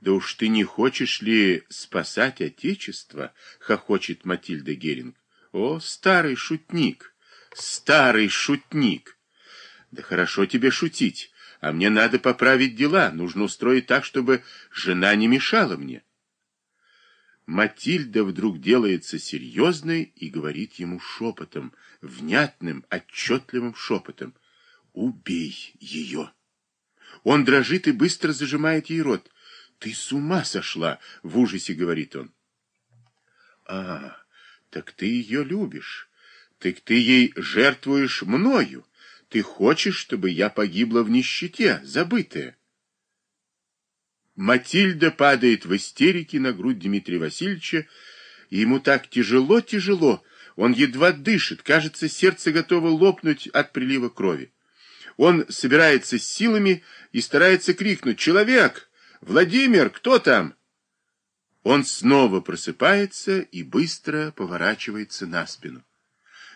Да уж ты не хочешь ли спасать Отечество? Хохочет Матильда Геринг. О, старый шутник, старый шутник. Да хорошо тебе шутить, а мне надо поправить дела. Нужно устроить так, чтобы жена не мешала мне. Матильда вдруг делается серьезной и говорит ему шепотом, внятным, отчетливым шепотом. «Убей ее!» Он дрожит и быстро зажимает ей рот. «Ты с ума сошла!» — в ужасе говорит он. «А, так ты ее любишь. Так ты ей жертвуешь мною. Ты хочешь, чтобы я погибла в нищете, забытая. Матильда падает в истерике на грудь Дмитрия Васильевича, и ему так тяжело-тяжело, он едва дышит, кажется, сердце готово лопнуть от прилива крови. Он собирается с силами и старается крикнуть «Человек! Владимир, кто там?» Он снова просыпается и быстро поворачивается на спину.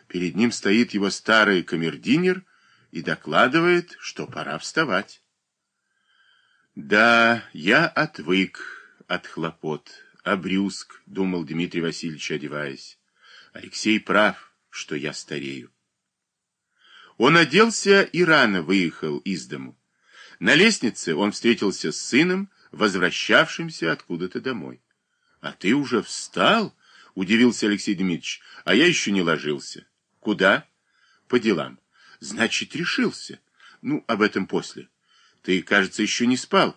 Перед ним стоит его старый камердинер и докладывает, что пора вставать. Да, я отвык от хлопот, обрюзг, думал Дмитрий Васильевич, одеваясь. Алексей прав, что я старею. Он оделся и рано выехал из дому. На лестнице он встретился с сыном, возвращавшимся откуда-то домой. — А ты уже встал? — удивился Алексей Дмитриевич. — А я еще не ложился. — Куда? — По делам. — Значит, решился. Ну, об этом после. Ты, кажется, еще не спал.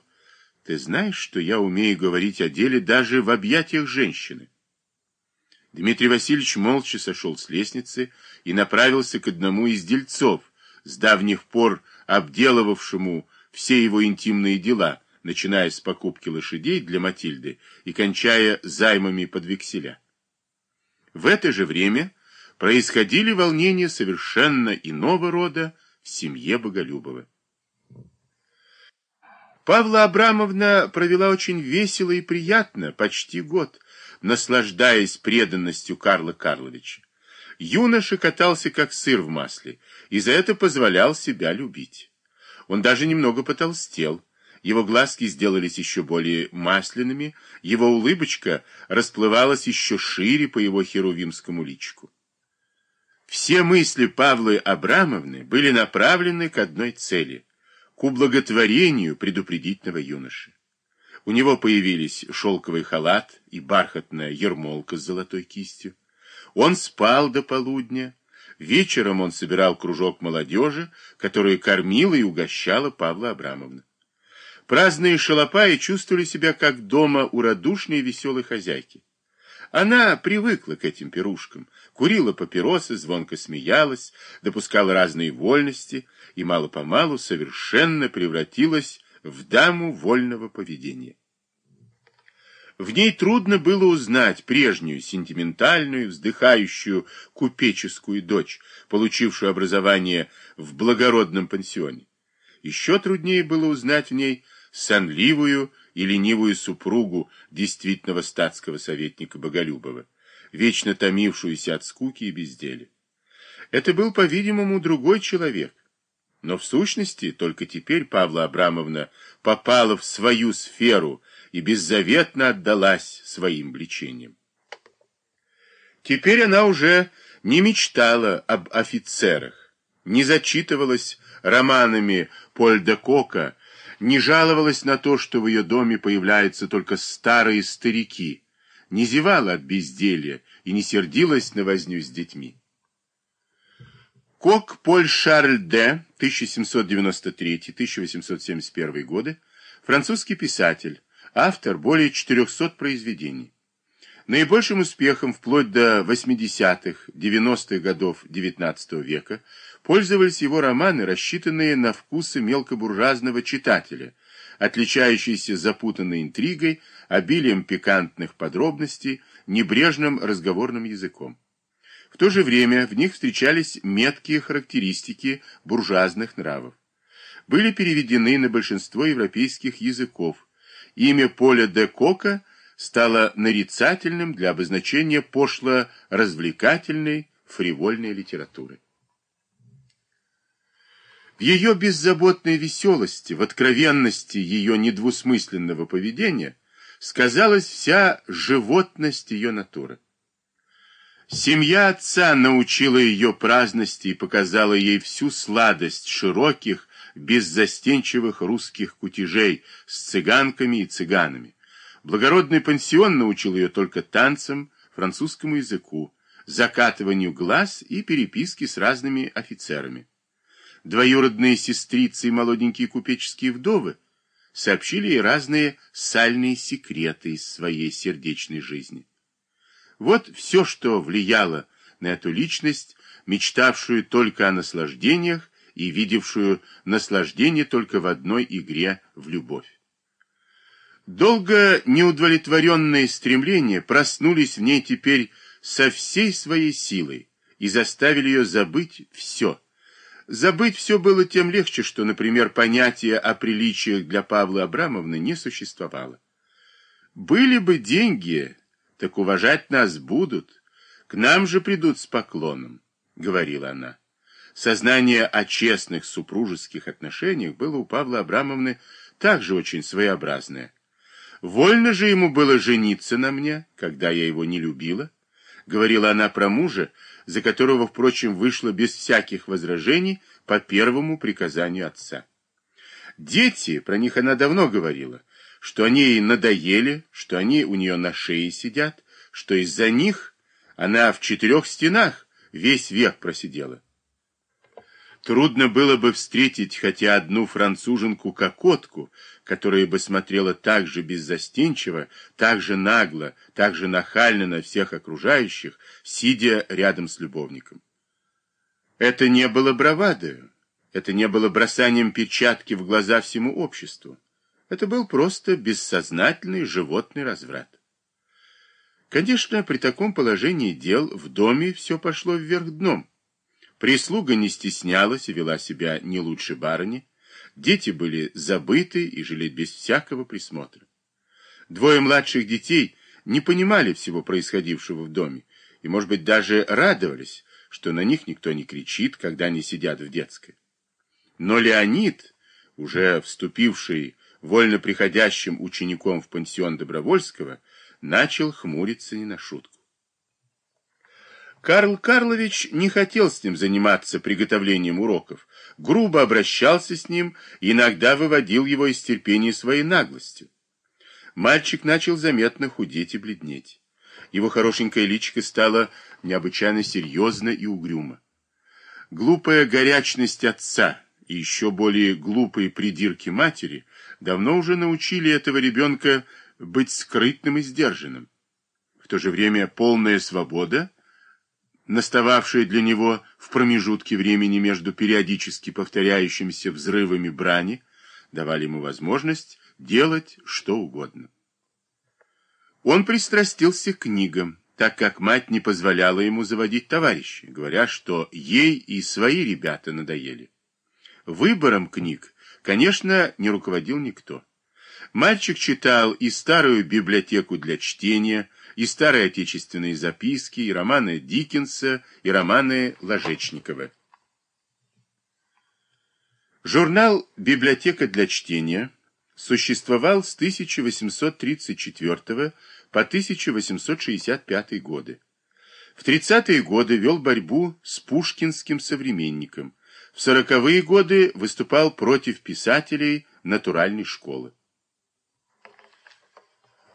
Ты знаешь, что я умею говорить о деле даже в объятиях женщины? Дмитрий Васильевич молча сошел с лестницы и направился к одному из дельцов, с давних пор обделывавшему все его интимные дела, начиная с покупки лошадей для Матильды и кончая займами под векселя. В это же время происходили волнения совершенно иного рода в семье Боголюбова. Павла Абрамовна провела очень весело и приятно, почти год, наслаждаясь преданностью Карла Карловича. Юноша катался как сыр в масле, и за это позволял себя любить. Он даже немного потолстел, его глазки сделались еще более масляными, его улыбочка расплывалась еще шире по его херувимскому личику. Все мысли Павлы Абрамовны были направлены к одной цели к ублаготворению предупредительного юноши. У него появились шелковый халат и бархатная ермолка с золотой кистью. Он спал до полудня. Вечером он собирал кружок молодежи, которая кормила и угощала Павла Абрамовна. Праздные шалопаи чувствовали себя как дома у радушной и веселой хозяйки. Она привыкла к этим пирушкам, курила папиросы, звонко смеялась, допускала разные вольности и мало-помалу совершенно превратилась в даму вольного поведения. В ней трудно было узнать прежнюю сентиментальную, вздыхающую купеческую дочь, получившую образование в благородном пансионе. Еще труднее было узнать в ней сонливую и ленивую супругу действительного статского советника Боголюбова, вечно томившуюся от скуки и безделия. Это был, по-видимому, другой человек. Но в сущности только теперь Павла Абрамовна попала в свою сферу и беззаветно отдалась своим влечениям. Теперь она уже не мечтала об офицерах, не зачитывалась романами Поль де Кока, не жаловалась на то, что в ее доме появляются только старые старики, не зевала от безделья и не сердилась на возню с детьми. Кок Поль Шарль Д. 1793-1871 годы, французский писатель, автор более 400 произведений. Наибольшим успехом вплоть до 80-х, 90-х годов XIX века пользовались его романы, рассчитанные на вкусы мелкобуржуазного читателя, отличающиеся запутанной интригой, обилием пикантных подробностей, небрежным разговорным языком. В то же время в них встречались меткие характеристики буржуазных нравов. Были переведены на большинство европейских языков. Имя Поля де Кока стало нарицательным для обозначения пошло-развлекательной фривольной литературы. В ее беззаботной веселости, в откровенности ее недвусмысленного поведения сказалась вся животность ее натуры. Семья отца научила ее праздности и показала ей всю сладость широких, беззастенчивых русских кутежей с цыганками и цыганами. Благородный пансион научил ее только танцам, французскому языку, закатыванию глаз и переписке с разными офицерами. Двоюродные сестрицы и молоденькие купеческие вдовы сообщили ей разные сальные секреты из своей сердечной жизни. Вот все, что влияло на эту личность, мечтавшую только о наслаждениях и видевшую наслаждение только в одной игре в любовь. Долго неудовлетворенные стремления проснулись в ней теперь со всей своей силой и заставили ее забыть все. Забыть все было тем легче, что, например, понятие о приличиях для Павла Абрамовны не существовало. Были бы деньги, так уважать нас будут, к нам же придут с поклоном, говорила она. Сознание о честных супружеских отношениях было у Павла Абрамовны также очень своеобразное. Вольно же ему было жениться на мне, когда я его не любила, говорила она про мужа, за которого, впрочем, вышла без всяких возражений по первому приказанию отца. Дети, про них она давно говорила, что они ей надоели, что они у нее на шее сидят, что из-за них она в четырех стенах весь век просидела. Трудно было бы встретить хотя одну француженку-кокотку, которая бы смотрела так же беззастенчиво, так же нагло, так же нахально на всех окружающих, сидя рядом с любовником. Это не было бравадою, это не было бросанием перчатки в глаза всему обществу. Это был просто бессознательный животный разврат. Конечно, при таком положении дел в доме все пошло вверх дном. Прислуга не стеснялась и вела себя не лучше барыни. Дети были забыты и жили без всякого присмотра. Двое младших детей не понимали всего происходившего в доме и, может быть, даже радовались, что на них никто не кричит, когда они сидят в детской. Но Леонид, уже вступивший вольно приходящим учеником в пансион Добровольского, начал хмуриться не на шутку. Карл Карлович не хотел с ним заниматься приготовлением уроков, грубо обращался с ним иногда выводил его из терпения своей наглостью. Мальчик начал заметно худеть и бледнеть. Его хорошенькое личико стало необычайно серьезно и угрюмо. Глупая горячность отца и еще более глупые придирки матери давно уже научили этого ребенка быть скрытным и сдержанным. В то же время полная свобода, настававшая для него в промежутке времени между периодически повторяющимися взрывами брани, давали ему возможность делать что угодно. Он пристрастился к книгам, так как мать не позволяла ему заводить товарищей, говоря, что ей и свои ребята надоели. Выбором книг, конечно, не руководил никто. Мальчик читал и старую библиотеку для чтения, и старые отечественные записки, и романы Диккенса, и романы Ложечникова. Журнал «Библиотека для чтения» существовал с 1834 по 1865 годы. В 30-е годы вел борьбу с пушкинским современником. В 40-е годы выступал против писателей натуральной школы.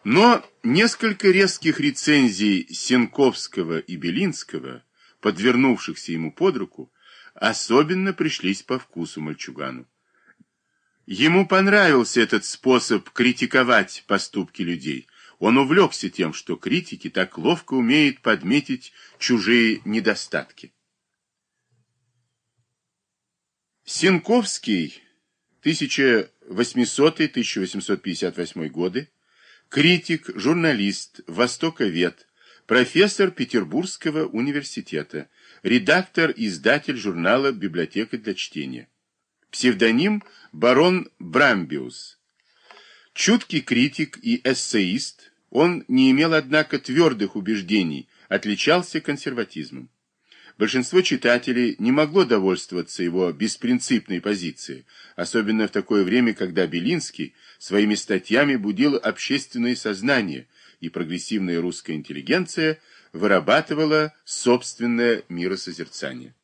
Но несколько резких рецензий Сенковского и Белинского, подвернувшихся ему под руку, особенно пришлись по вкусу мальчугану. Ему понравился этот способ критиковать поступки людей. Он увлекся тем, что критики так ловко умеют подметить чужие недостатки. Сенковский, 1800-1858 годы, критик, журналист, востоковед, профессор Петербургского университета, редактор издатель журнала «Библиотека для чтения». Псевдоним барон Брамбиус. Чуткий критик и эссеист, он не имел, однако, твердых убеждений, отличался консерватизмом. Большинство читателей не могло довольствоваться его беспринципной позицией, особенно в такое время, когда Белинский своими статьями будил общественное сознание, и прогрессивная русская интеллигенция вырабатывала собственное миросозерцание.